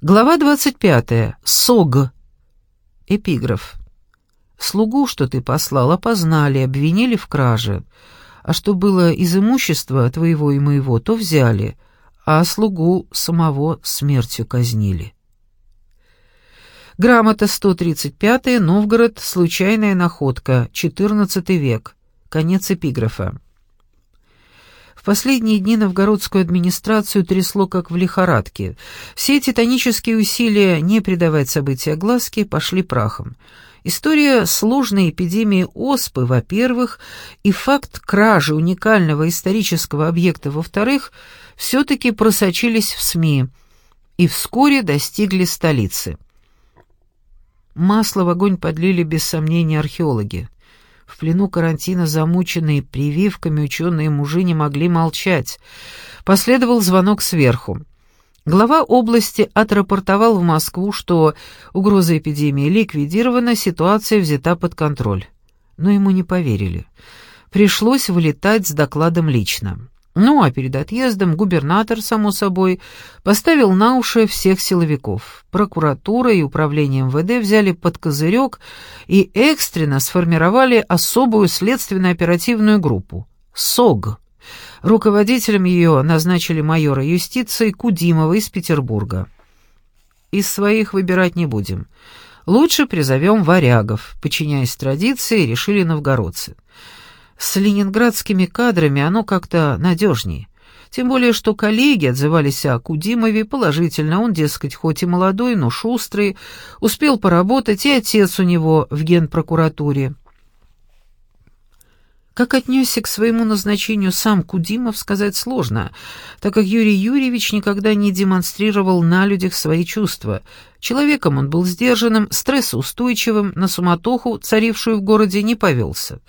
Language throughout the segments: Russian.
Глава 25. СОГ. Эпиграф. «Слугу, что ты послал, опознали, обвинили в краже, а что было из имущества твоего и моего, то взяли, а слугу самого смертью казнили». Грамота 135, Новгород, случайная находка, 14 век. Конец эпиграфа. Последние дни новгородскую администрацию трясло как в лихорадке. Все титанические усилия не придавать события глазки пошли прахом. История сложной эпидемии оспы, во-первых, и факт кражи уникального исторического объекта, во-вторых, все-таки просочились в СМИ и вскоре достигли столицы. Масло в огонь подлили без сомнения археологи. В плену карантина замученные прививками ученые-мужи не могли молчать. Последовал звонок сверху. Глава области отрапортовал в Москву, что угроза эпидемии ликвидирована, ситуация взята под контроль. Но ему не поверили. Пришлось вылетать с докладом лично. Ну, а перед отъездом губернатор, само собой, поставил на уши всех силовиков. Прокуратура и управление МВД взяли под козырек и экстренно сформировали особую следственно-оперативную группу — СОГ. Руководителем ее назначили майора юстиции Кудимова из Петербурга. Из своих выбирать не будем. Лучше призовем варягов, подчиняясь традиции, решили новгородцы. С ленинградскими кадрами оно как-то надежнее. Тем более, что коллеги отзывались о Кудимове положительно. Он, дескать, хоть и молодой, но шустрый, успел поработать, и отец у него в генпрокуратуре. Как отнесся к своему назначению сам Кудимов, сказать сложно, так как Юрий Юрьевич никогда не демонстрировал на людях свои чувства. Человеком он был сдержанным, стрессоустойчивым, на суматоху, царившую в городе, не повелся.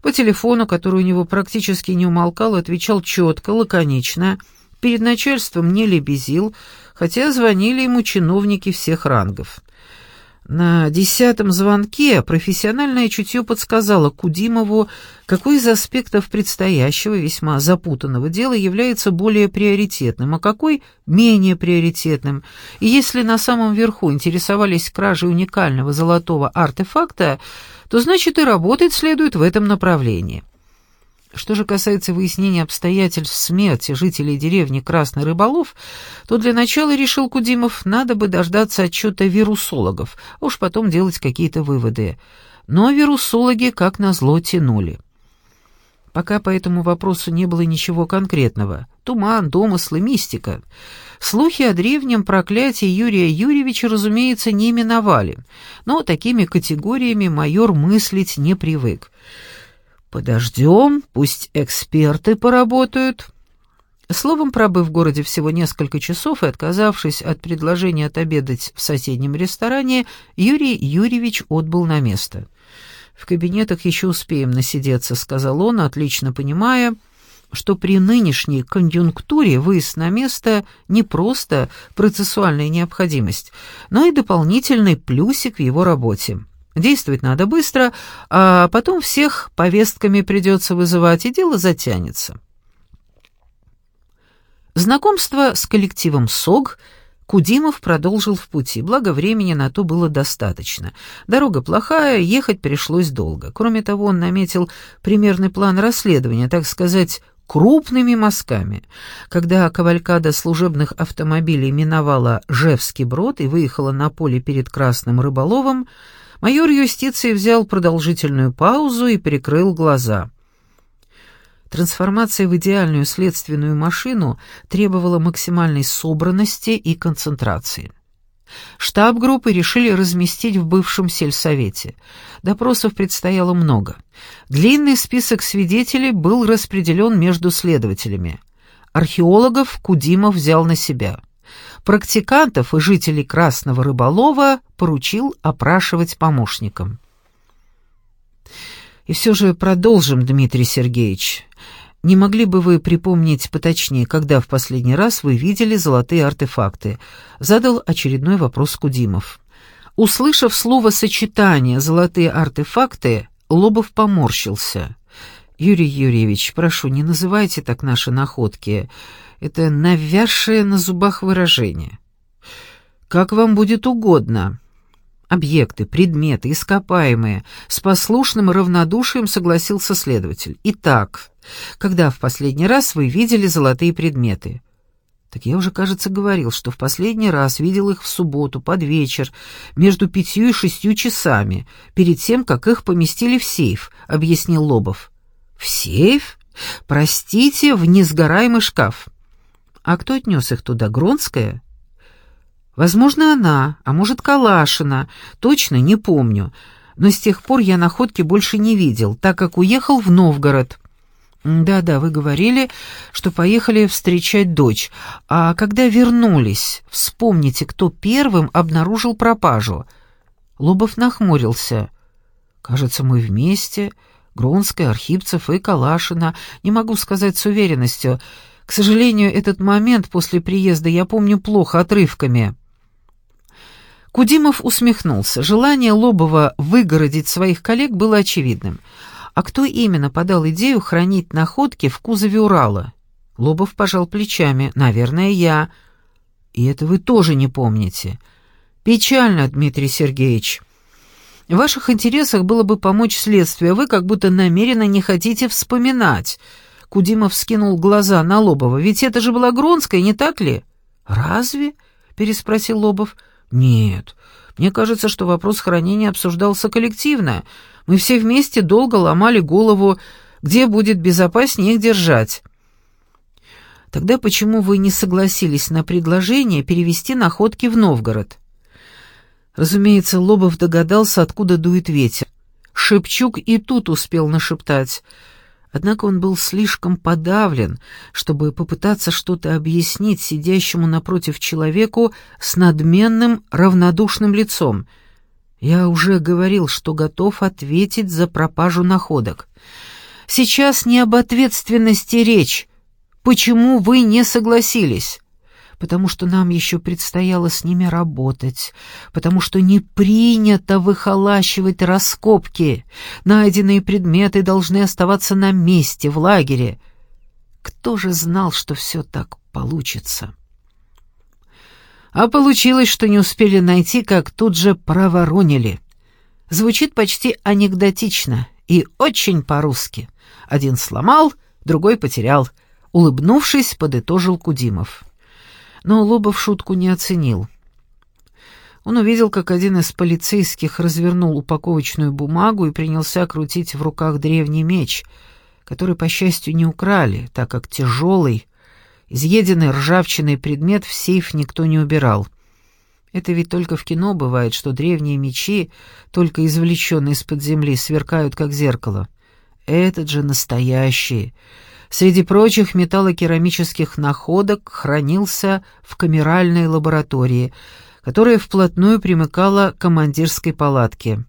По телефону, который у него практически не умолкал, отвечал четко, лаконично, перед начальством не лебезил, хотя звонили ему чиновники всех рангов. На десятом звонке профессиональное чутье подсказало Кудимову, какой из аспектов предстоящего весьма запутанного дела является более приоритетным, а какой менее приоритетным. И если на самом верху интересовались кражей уникального золотого артефакта, то значит и работать следует в этом направлении. Что же касается выяснения обстоятельств смерти жителей деревни Красный Рыболов, то для начала, решил Кудимов, надо бы дождаться отчета вирусологов, а уж потом делать какие-то выводы. Но вирусологи, как назло, тянули. Пока по этому вопросу не было ничего конкретного. Туман, домыслы, мистика. Слухи о древнем проклятии Юрия Юрьевича, разумеется, не именовали, но такими категориями майор мыслить не привык. Подождем, пусть эксперты поработают. Словом, пробыв в городе всего несколько часов и отказавшись от предложения отобедать в соседнем ресторане, Юрий Юрьевич отбыл на место. «В кабинетах еще успеем насидеться», — сказал он, отлично понимая, что при нынешней конъюнктуре выезд на место не просто процессуальная необходимость, но и дополнительный плюсик в его работе. Действовать надо быстро, а потом всех повестками придется вызывать, и дело затянется. Знакомство с коллективом СОГ Кудимов продолжил в пути, благо времени на то было достаточно. Дорога плохая, ехать пришлось долго. Кроме того, он наметил примерный план расследования, так сказать, крупными мазками. Когда кавалькада служебных автомобилей миновала Жевский брод и выехала на поле перед Красным Рыболовом, Майор юстиции взял продолжительную паузу и прикрыл глаза. Трансформация в идеальную следственную машину требовала максимальной собранности и концентрации. Штаб группы решили разместить в бывшем сельсовете. Допросов предстояло много. Длинный список свидетелей был распределен между следователями. Археологов Кудимов взял на себя практикантов и жителей Красного Рыболова поручил опрашивать помощникам. И все же продолжим, Дмитрий Сергеевич. Не могли бы вы припомнить поточнее, когда в последний раз вы видели золотые артефакты? Задал очередной вопрос Кудимов. Услышав словосочетание «золотые артефакты», Лобов поморщился. «Юрий Юрьевич, прошу, не называйте так наши находки это навязшее на зубах выражение. «Как вам будет угодно». Объекты, предметы, ископаемые. С послушным равнодушием согласился следователь. Итак, когда в последний раз вы видели золотые предметы? Так я уже, кажется, говорил, что в последний раз видел их в субботу под вечер, между пятью и шестью часами, перед тем, как их поместили в сейф, объяснил Лобов. В сейф? Простите, в несгораемый шкаф. А кто отнес их туда, Гронская? Возможно, она, а может, Калашина, точно не помню. Но с тех пор я находки больше не видел, так как уехал в Новгород. Да-да, вы говорили, что поехали встречать дочь. А когда вернулись, вспомните, кто первым обнаружил пропажу. Лобов нахмурился. Кажется, мы вместе, Гронская, Архипцев и Калашина. Не могу сказать с уверенностью. К сожалению, этот момент после приезда я помню плохо отрывками. Кудимов усмехнулся. Желание Лобова выгородить своих коллег было очевидным. А кто именно подал идею хранить находки в кузове Урала? Лобов пожал плечами. Наверное, я. И это вы тоже не помните. Печально, Дмитрий Сергеевич. В ваших интересах было бы помочь следствию, а вы как будто намеренно не хотите вспоминать. Кудимов скинул глаза на Лобова. Ведь это же была Гронская, не так ли? Разве? переспросил Лобов. Нет. Мне кажется, что вопрос хранения обсуждался коллективно. Мы все вместе долго ломали голову, где будет безопаснее их держать. Тогда почему вы не согласились на предложение перевести находки в Новгород? Разумеется, Лобов догадался, откуда дует ветер. Шепчук и тут успел нашептать — Однако он был слишком подавлен, чтобы попытаться что-то объяснить сидящему напротив человеку с надменным, равнодушным лицом. Я уже говорил, что готов ответить за пропажу находок. Сейчас не об ответственности речь. Почему вы не согласились? Потому что нам еще предстояло с ними работать, потому что не принято выхолащивать раскопки. Найденные предметы должны оставаться на месте, в лагере. Кто же знал, что все так получится? А получилось, что не успели найти, как тут же проворонили. Звучит почти анекдотично и очень по-русски. Один сломал, другой потерял. Улыбнувшись, подытожил Кудимов но Лобов шутку не оценил. Он увидел, как один из полицейских развернул упаковочную бумагу и принялся крутить в руках древний меч, который, по счастью, не украли, так как тяжелый, изъеденный ржавчиной предмет в сейф никто не убирал. Это ведь только в кино бывает, что древние мечи, только извлеченные из-под земли, сверкают как зеркало. Этот же настоящий — Среди прочих металлокерамических находок хранился в камеральной лаборатории, которая вплотную примыкала к командирской палатке.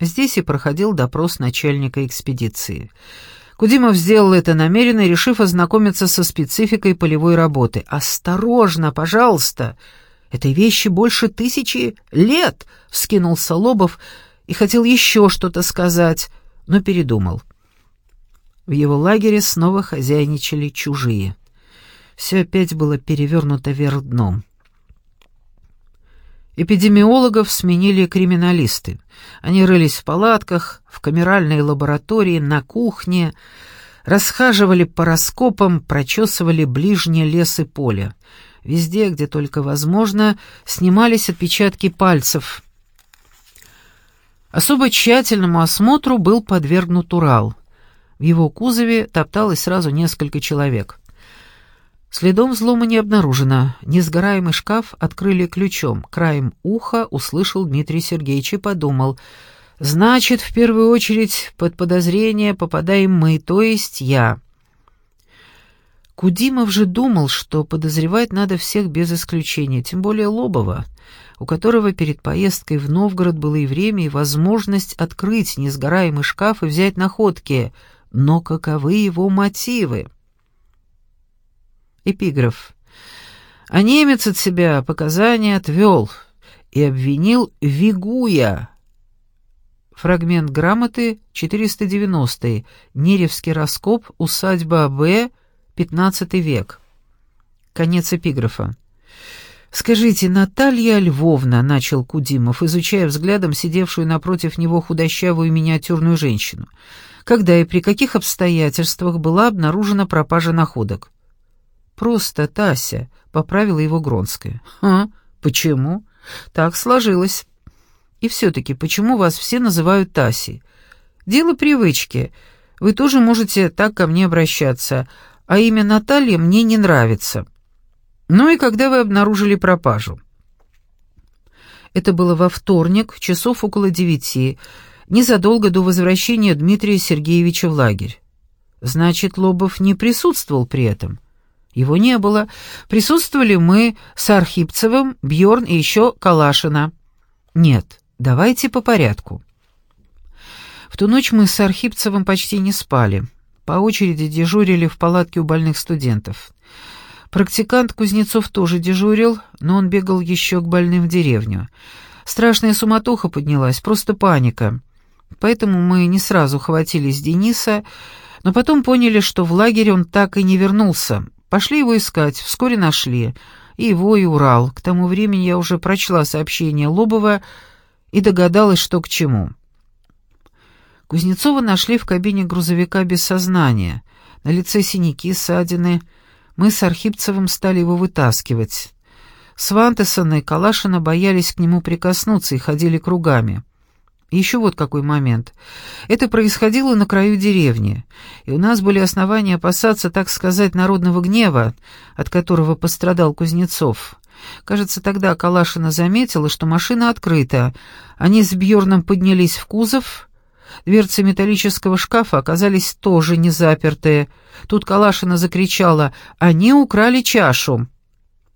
Здесь и проходил допрос начальника экспедиции. Кудимов сделал это намеренно, решив ознакомиться со спецификой полевой работы. «Осторожно, пожалуйста! Этой вещи больше тысячи лет!» — вскинулся Лобов и хотел еще что-то сказать, но передумал. В его лагере снова хозяйничали чужие. Все опять было перевернуто вверх дном. Эпидемиологов сменили криминалисты. Они рылись в палатках, в камеральной лаборатории, на кухне, расхаживали по раскопам, прочесывали ближние лес и поле. Везде, где только возможно, снимались отпечатки пальцев. Особо тщательному осмотру был подвергнут Урал. В его кузове топталось сразу несколько человек. Следом взлома не обнаружено. Несгораемый шкаф открыли ключом. Краем уха услышал Дмитрий Сергеевич и подумал. «Значит, в первую очередь под подозрение попадаем мы, то есть я». Кудимов же думал, что подозревать надо всех без исключения, тем более Лобова, у которого перед поездкой в Новгород было и время, и возможность открыть несгораемый шкаф и взять находки — но каковы его мотивы? Эпиграф. А немец от себя показания отвел и обвинил Вигуя. Фрагмент грамоты 490 Неревский раскоп, усадьба Б, 15 век. Конец эпиграфа. «Скажите, Наталья Львовна», — начал Кудимов, изучая взглядом сидевшую напротив него худощавую миниатюрную женщину, «когда и при каких обстоятельствах была обнаружена пропажа находок?» «Просто Тася», — поправила его Гронская. «А, почему?» «Так сложилось». «И все-таки, почему вас все называют Тасей?» «Дело привычки. Вы тоже можете так ко мне обращаться, а имя Наталья мне не нравится». Ну и когда вы обнаружили пропажу? Это было во вторник, часов около девяти, незадолго до возвращения Дмитрия Сергеевича в лагерь. Значит, Лобов не присутствовал при этом. Его не было. Присутствовали мы с Архипцевым, Бьорн и еще Калашина. Нет, давайте по порядку. В ту ночь мы с Архипцевым почти не спали. По очереди дежурили в палатке у больных студентов. Практикант Кузнецов тоже дежурил, но он бегал еще к больным в деревню. Страшная суматоха поднялась, просто паника. Поэтому мы не сразу хватились Дениса, но потом поняли, что в лагерь он так и не вернулся. Пошли его искать, вскоре нашли. И его, и Урал. К тому времени я уже прочла сообщение Лобова и догадалась, что к чему. Кузнецова нашли в кабине грузовика без сознания. На лице синяки, ссадины — мы с Архипцевым стали его вытаскивать. Свантесон и Калашина боялись к нему прикоснуться и ходили кругами. Еще вот какой момент. Это происходило на краю деревни, и у нас были основания опасаться, так сказать, народного гнева, от которого пострадал Кузнецов. Кажется, тогда Калашина заметила, что машина открыта. Они с Бьорном поднялись в кузов Дверцы металлического шкафа оказались тоже не запертые. Тут Калашина закричала «Они украли чашу!»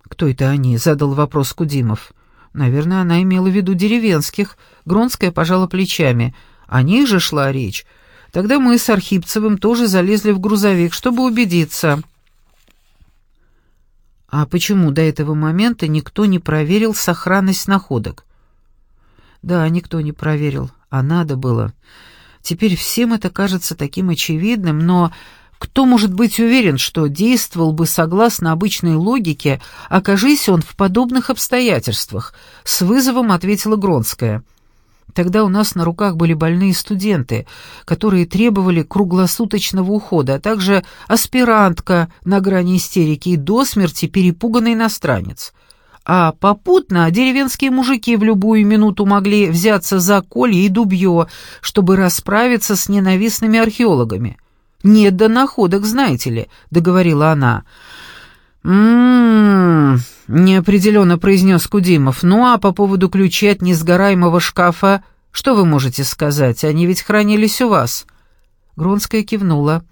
«Кто это они?» — задал вопрос Кудимов. «Наверное, она имела в виду деревенских». Гронская пожала плечами. «О них же шла речь. Тогда мы с Архипцевым тоже залезли в грузовик, чтобы убедиться». «А почему до этого момента никто не проверил сохранность находок?» «Да, никто не проверил, а надо было. Теперь всем это кажется таким очевидным, но кто может быть уверен, что действовал бы согласно обычной логике, окажись он в подобных обстоятельствах? С вызовом ответила Гронская. Тогда у нас на руках были больные студенты, которые требовали круглосуточного ухода, а также аспирантка на грани истерики и до смерти перепуганный иностранец а попутно деревенские мужики в любую минуту могли взяться за колье и дубье, чтобы расправиться с ненавистными археологами. «Нет до находок, знаете ли», — договорила она. «М-м-м», неопределенно произнес Кудимов. «Ну а по поводу ключей от несгораемого шкафа, что вы можете сказать? Они ведь хранились у вас». Гронская кивнула.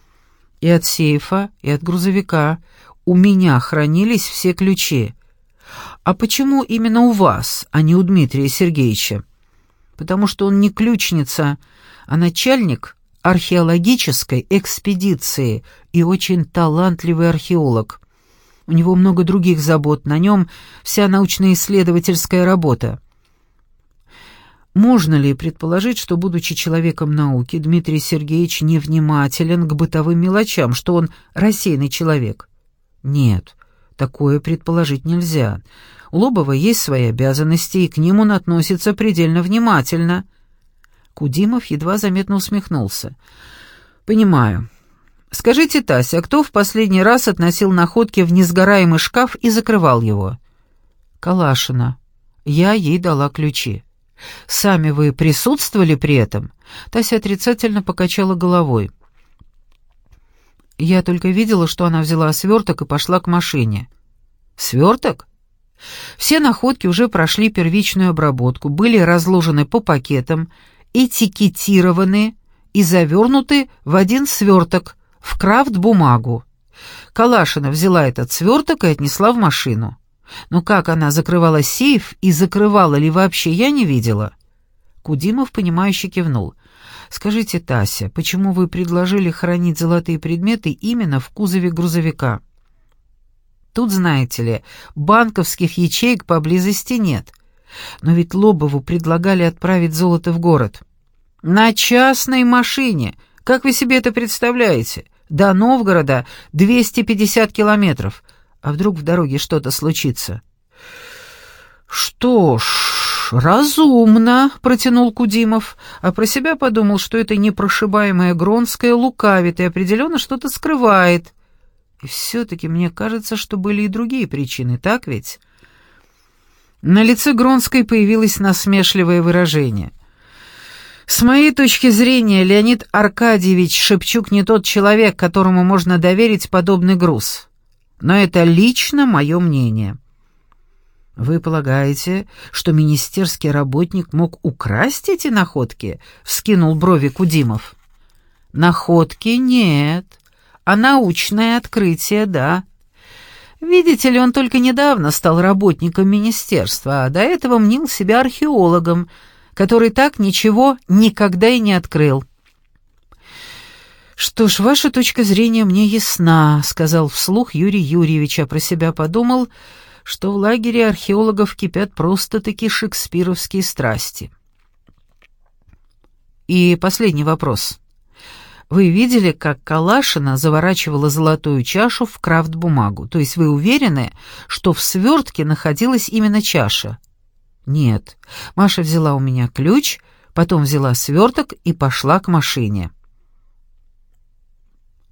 «И от сейфа, и от грузовика. У меня хранились все ключи». «А почему именно у вас, а не у Дмитрия Сергеевича?» «Потому что он не ключница, а начальник археологической экспедиции и очень талантливый археолог. У него много других забот, на нем вся научно-исследовательская работа». Можно ли предположить, что, будучи человеком науки, Дмитрий Сергеевич невнимателен к бытовым мелочам, что он рассеянный человек? Нет, Такое предположить нельзя. У Лобова есть свои обязанности, и к ним он относится предельно внимательно. Кудимов едва заметно усмехнулся. «Понимаю. Скажите, Тася, кто в последний раз относил находки в несгораемый шкаф и закрывал его?» «Калашина. Я ей дала ключи». «Сами вы присутствовали при этом?» Тася отрицательно покачала головой. Я только видела, что она взяла сверток и пошла к машине. Сверток? Все находки уже прошли первичную обработку, были разложены по пакетам, этикетированы и завернуты в один сверток, в крафт-бумагу. Калашина взяла этот сверток и отнесла в машину. Но как она закрывала сейф и закрывала ли вообще, я не видела. Кудимов, понимающе кивнул. «Скажите, Тася, почему вы предложили хранить золотые предметы именно в кузове грузовика?» «Тут, знаете ли, банковских ячеек поблизости нет. Но ведь Лобову предлагали отправить золото в город». «На частной машине! Как вы себе это представляете? До Новгорода 250 километров. А вдруг в дороге что-то случится?» «Что ж, разумно», — протянул Кудимов, а про себя подумал, что это непрошибаемая Гронская лукавит и определенно что-то скрывает. И все-таки мне кажется, что были и другие причины, так ведь? На лице Гронской появилось насмешливое выражение. С моей точки зрения, Леонид Аркадьевич Шепчук не тот человек, которому можно доверить подобный груз. Но это лично мое мнение. Вы полагаете, что министерский работник мог украсть эти находки? Вскинул брови Кудимов. Находки нет, а научное открытие да. Видите ли, он только недавно стал работником министерства, а до этого мнил себя археологом, который так ничего никогда и не открыл. «Что ж, ваша точка зрения мне ясна», — сказал вслух Юрий Юрьевич, а про себя подумал, что в лагере археологов кипят просто-таки шекспировские страсти. И последний вопрос. Вы видели, как Калашина заворачивала золотую чашу в крафт-бумагу? То есть вы уверены, что в свертке находилась именно чаша? Нет. Маша взяла у меня ключ, потом взяла сверток и пошла к машине.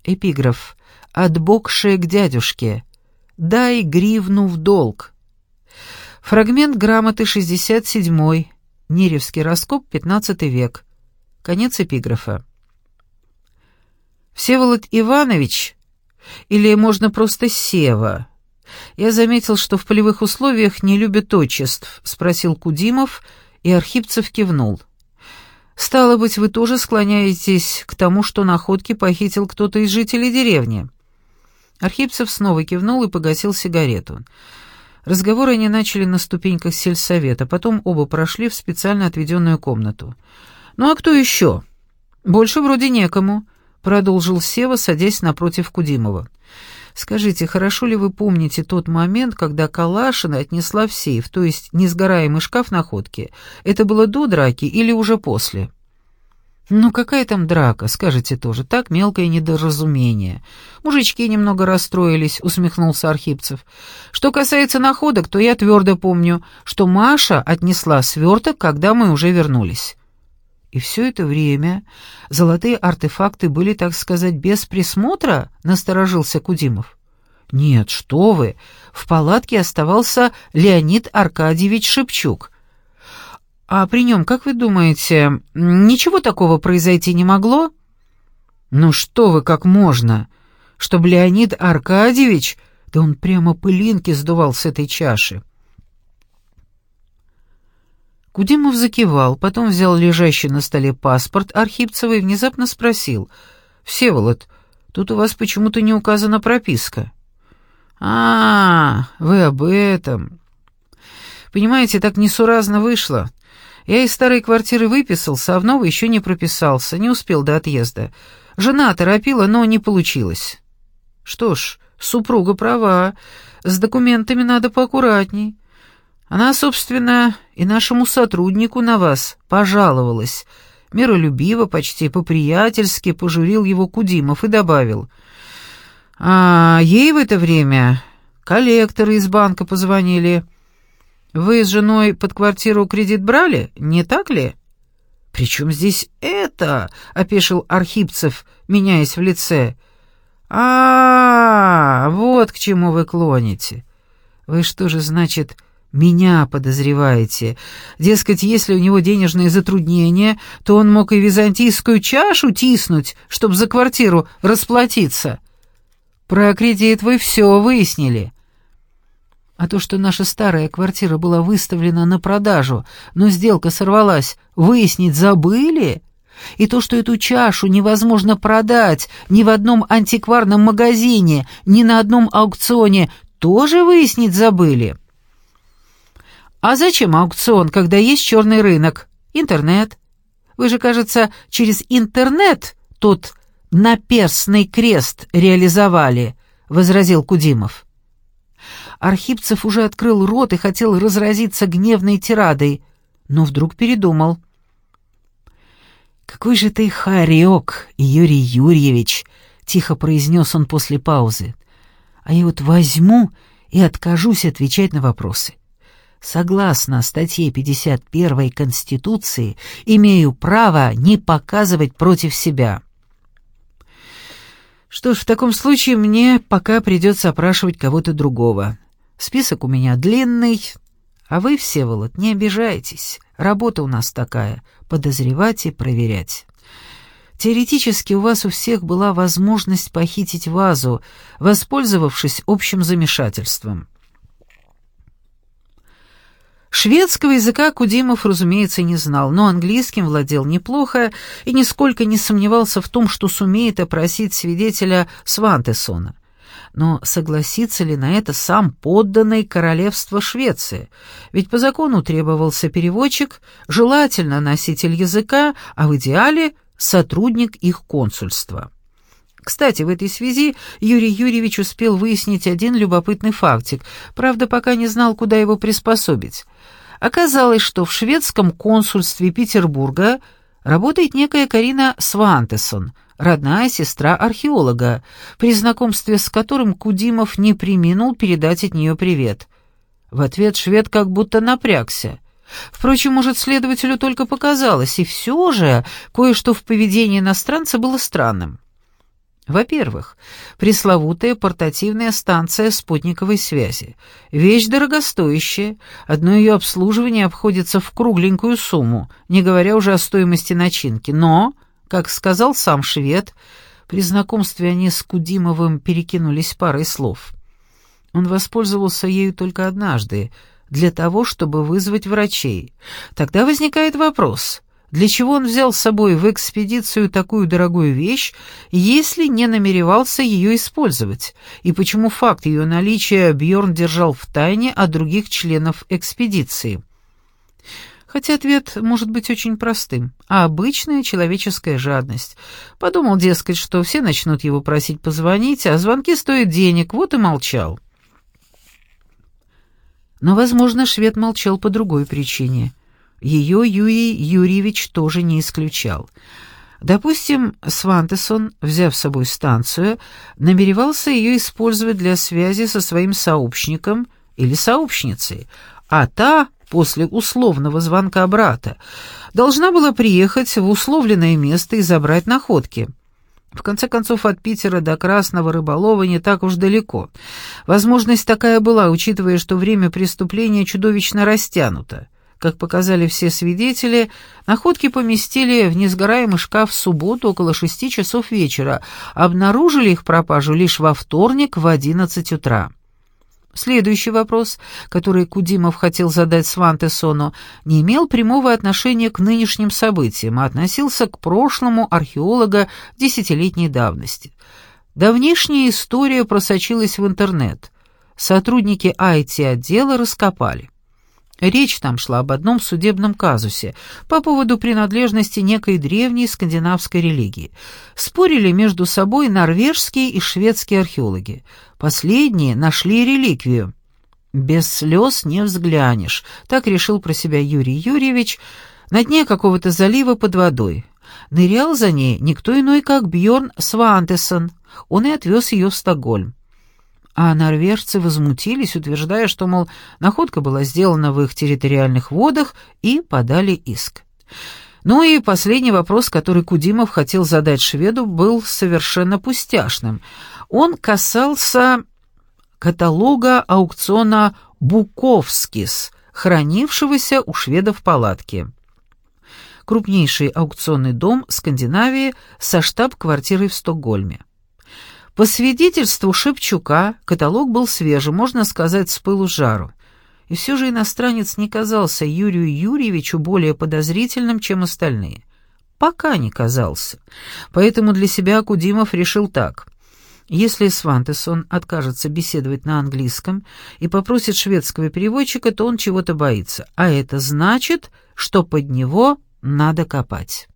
Эпиграф. «Отбокшая к дядюшке. Дай гривну в долг». Фрагмент грамоты 67 Неревский раскоп, 15 век. Конец эпиграфа. Всеволод Иванович, или можно просто Сева. Я заметил, что в полевых условиях не любят отчеств, спросил Кудимов, и Архипцев кивнул. Стало быть, вы тоже склоняетесь к тому, что находки похитил кто-то из жителей деревни. Архипцев снова кивнул и погасил сигарету. Разговоры они начали на ступеньках сельсовета, потом оба прошли в специально отведенную комнату. «Ну а кто еще?» «Больше вроде некому продолжил Сева, садясь напротив Кудимова. «Скажите, хорошо ли вы помните тот момент, когда Калашина отнесла в сейф, то есть несгораемый шкаф находки? Это было до драки или уже после?» «Ну какая там драка, скажете тоже, так мелкое недоразумение. Мужички немного расстроились», — усмехнулся Архипцев. «Что касается находок, то я твердо помню, что Маша отнесла сверток, когда мы уже вернулись». И все это время золотые артефакты были, так сказать, без присмотра, насторожился Кудимов. Нет, что вы, в палатке оставался Леонид Аркадьевич Шепчук. А при нем, как вы думаете, ничего такого произойти не могло? Ну что вы, как можно? Чтобы Леонид Аркадьевич, да он прямо пылинки сдувал с этой чаши. Кудимов закивал, потом взял лежащий на столе паспорт Архипцева и внезапно спросил. «Всеволод, тут у вас почему-то не указана прописка». «А, вы об этом». «Понимаете, так несуразно вышло. Я из старой квартиры выписался, а в новой еще не прописался, не успел до отъезда. Жена торопила, но не получилось». «Что ж, супруга права, с документами надо поаккуратней». Она, собственно, и нашему сотруднику на вас пожаловалась. Миролюбиво, почти по-приятельски пожурил его Кудимов и добавил. А ей в это время коллекторы из банка позвонили. Вы с женой под квартиру кредит брали, не так ли? «Причем здесь это?» — опешил Архипцев, меняясь в лице. а, -а, -а вот к чему вы клоните. Вы что же, значит, меня подозреваете. Дескать, если у него денежные затруднения, то он мог и византийскую чашу тиснуть, чтобы за квартиру расплатиться. Про кредит вы все выяснили. А то, что наша старая квартира была выставлена на продажу, но сделка сорвалась, выяснить забыли? И то, что эту чашу невозможно продать ни в одном антикварном магазине, ни на одном аукционе, тоже выяснить забыли?» А зачем аукцион, когда есть черный рынок? Интернет. Вы же, кажется, через интернет тот наперстный крест реализовали, возразил Кудимов. Архипцев уже открыл рот и хотел разразиться гневной тирадой, но вдруг передумал. «Какой же ты хорек, Юрий Юрьевич!» — тихо произнес он после паузы. «А я вот возьму и откажусь отвечать на вопросы. Согласно статье 51 Конституции, имею право не показывать против себя. Что ж, в таком случае мне пока придется опрашивать кого-то другого. Список у меня длинный, а вы, Всеволод, не обижайтесь. Работа у нас такая — подозревать и проверять. Теоретически у вас у всех была возможность похитить вазу, воспользовавшись общим замешательством. Шведского языка Кудимов, разумеется, не знал, но английским владел неплохо и нисколько не сомневался в том, что сумеет опросить свидетеля Свантесона. Но согласится ли на это сам подданный королевства Швеции? Ведь по закону требовался переводчик, желательно носитель языка, а в идеале сотрудник их консульства. Кстати, в этой связи Юрий Юрьевич успел выяснить один любопытный фактик, правда, пока не знал, куда его приспособить. Оказалось, что в шведском консульстве Петербурга работает некая Карина Свантесон, родная сестра археолога, при знакомстве с которым Кудимов не приминул передать от нее привет. В ответ швед как будто напрягся. Впрочем, может, следователю только показалось, и все же кое-что в поведении иностранца было странным. Во-первых, пресловутая портативная станция спутниковой связи. Вещь дорогостоящая, одно ее обслуживание обходится в кругленькую сумму, не говоря уже о стоимости начинки. Но, как сказал сам швед, при знакомстве они с Кудимовым перекинулись парой слов. Он воспользовался ею только однажды, для того, чтобы вызвать врачей. Тогда возникает вопрос — для чего он взял с собой в экспедицию такую дорогую вещь, если не намеревался ее использовать? И почему факт ее наличия Бьорн держал в тайне от других членов экспедиции? Хотя ответ может быть очень простым, а обычная человеческая жадность. Подумал, дескать, что все начнут его просить позвонить, а звонки стоят денег, вот и молчал. Но, возможно, швед молчал по другой причине. Ее Юрий Юрьевич тоже не исключал. Допустим, Свантесон, взяв с собой станцию, намеревался ее использовать для связи со своим сообщником или сообщницей, а та, после условного звонка брата, должна была приехать в условленное место и забрать находки. В конце концов, от Питера до Красного Рыболова не так уж далеко. Возможность такая была, учитывая, что время преступления чудовищно растянуто. Как показали все свидетели, находки поместили в несгораемый шкаф в субботу около шести часов вечера, обнаружили их пропажу лишь во вторник в одиннадцать утра. Следующий вопрос, который Кудимов хотел задать Свантесону, не имел прямого отношения к нынешним событиям, а относился к прошлому археолога десятилетней давности. Давнишняя история просочилась в интернет. Сотрудники IT-отдела раскопали. Речь там шла об одном судебном казусе по поводу принадлежности некой древней скандинавской религии. Спорили между собой норвежские и шведские археологи. Последние нашли реликвию. «Без слез не взглянешь», — так решил про себя Юрий Юрьевич, на дне какого-то залива под водой. Нырял за ней никто иной, как Бьорн Свантесон. Он и отвез ее в Стокгольм а норвежцы возмутились, утверждая, что, мол, находка была сделана в их территориальных водах, и подали иск. Ну и последний вопрос, который Кудимов хотел задать шведу, был совершенно пустяшным. Он касался каталога аукциона «Буковскис», хранившегося у шведов в палатке. Крупнейший аукционный дом Скандинавии со штаб-квартирой в Стокгольме. По свидетельству Шепчука, каталог был свежий, можно сказать, с пылу жару. И все же иностранец не казался Юрию Юрьевичу более подозрительным, чем остальные. Пока не казался. Поэтому для себя Кудимов решил так. Если Свантесон откажется беседовать на английском и попросит шведского переводчика, то он чего-то боится. А это значит, что под него надо копать.